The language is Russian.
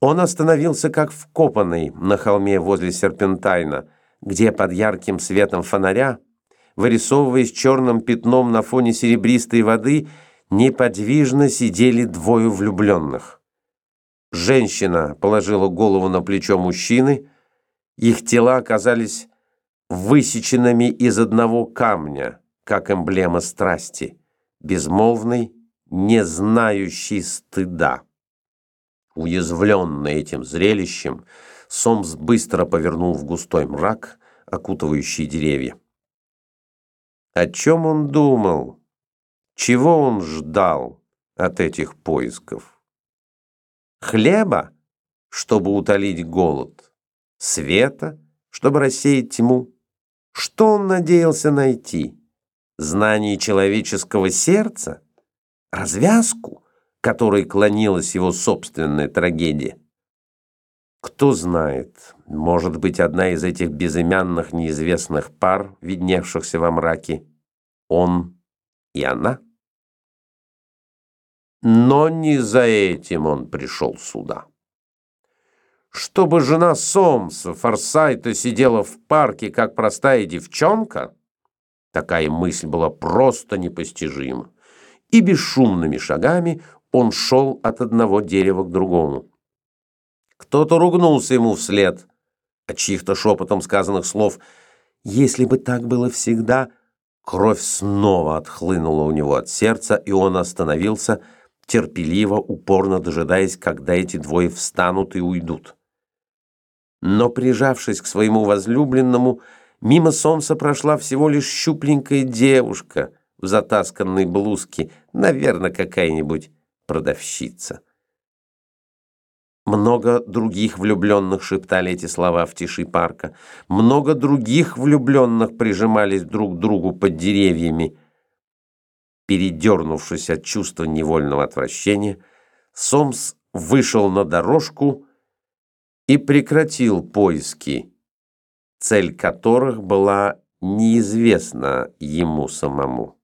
Он остановился как вкопанный на холме возле Серпентайна, где под ярким светом фонаря, вырисовываясь черным пятном на фоне серебристой воды, неподвижно сидели двое влюбленных. Женщина положила голову на плечо мужчины, их тела оказались высеченными из одного камня, как эмблема страсти, безмолвной, не знающей стыда. Уязвленный этим зрелищем, Сомс быстро повернул в густой мрак, окутывающий деревья. О чем он думал? Чего он ждал от этих поисков? Хлеба, чтобы утолить голод? Света, чтобы рассеять тьму? Что он надеялся найти? Знание человеческого сердца? Развязку? Которой клонилась его собственная трагедия. Кто знает, может быть, одна из этих безымянных неизвестных пар, видневшихся во мраке, он и она? Но не за этим он пришел сюда. Чтобы жена Сомса, Форсайта, сидела в парке, как простая девчонка, такая мысль была просто непостижима. И бесшумными шагами он шел от одного дерева к другому. Кто-то ругнулся ему вслед от чьих-то шепотом сказанных слов. Если бы так было всегда, кровь снова отхлынула у него от сердца, и он остановился, терпеливо, упорно дожидаясь, когда эти двое встанут и уйдут. Но, прижавшись к своему возлюбленному, мимо Сомса прошла всего лишь щупленькая девушка в затасканной блузке, наверное, какая-нибудь продавщица. Много других влюбленных шептали эти слова в тиши парка. Много других влюбленных прижимались друг к другу под деревьями. Передернувшись от чувства невольного отвращения, Сомс вышел на дорожку и прекратил поиски, цель которых была неизвестна ему самому.